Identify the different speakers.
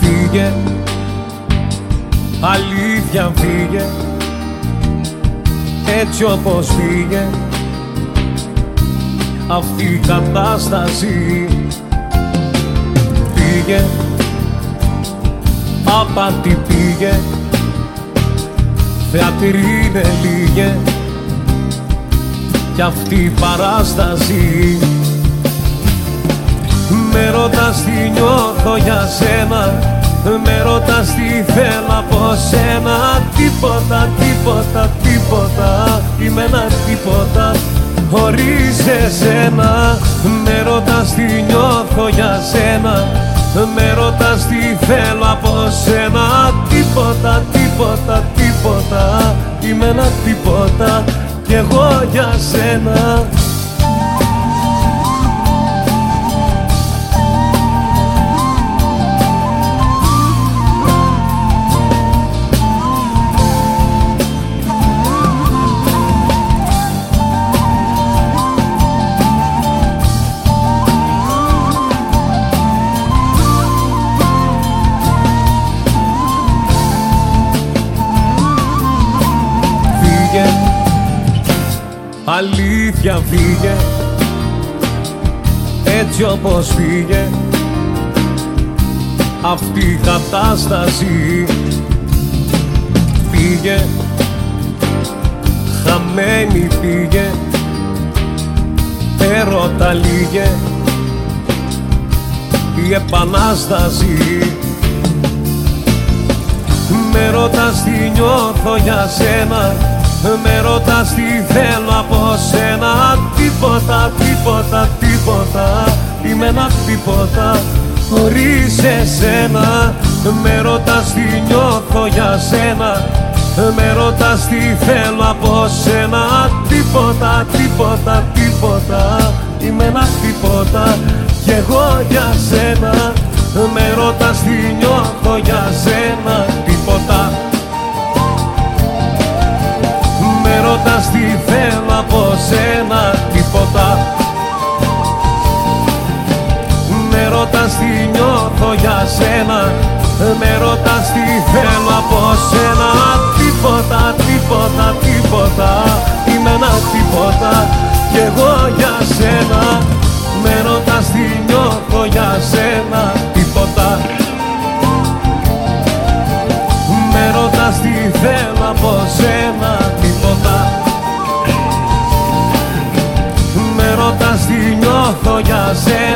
Speaker 1: φύγε Αλήθεια φύγε Έτσι όπως φύγε. Αυτή η κατάσταση Πήγε Απάτη πήγε Θεατρή είναι λίγε. Κι αυτή η παράσταση Με ρωτάς τι νιώθω για σένα σένα Τίποτα, τίποτα, τίποτα. Είμαι ένα τίποτα. Χωρίς εσένα Με ρωτάς τι νιώθω για σένα. Με ρωτάς τι θέλω από σένα. Τίποτα, τίποτα, τίποτα. Είμαι ένα τίποτα. Κι εγώ για σένα αλήθεια φύγε έτσι όπως φύγε. Αυτή η κατάσταση πήγε χαμένη πήγε έρωτα λίγε η επανάσταση. Με ρωτάς τι νιώθω για σένα με ρωτάς τι θέλω από σένα. Τίποτα, τίποτα, τίποτα. Είμαι ένα τίποτα χωρίς εσένα. Με ρωτάς τι νιώθω για σένα. Με ρωτάς τι θέλω από σένα. Τίποτα, τίποτα, τίποτα. Είμαι ένα τίποτα κι εγώ για σένα. Με ρωτάς τι νιώθω για σένα τι νιώθω για σένα. Με ρωτάς τι θέλω από σένα. Τίποτα, τίποτα, τίποτα. Είμαι ένα τίποτα. Και εγώ για σένα. Με ρωτάς τι νιώθω για σένα. Τίποτα. Με ρωτάς τι θέλω από σένα. Τίποτα. Με ρωτάς τι νιώθω για σένα.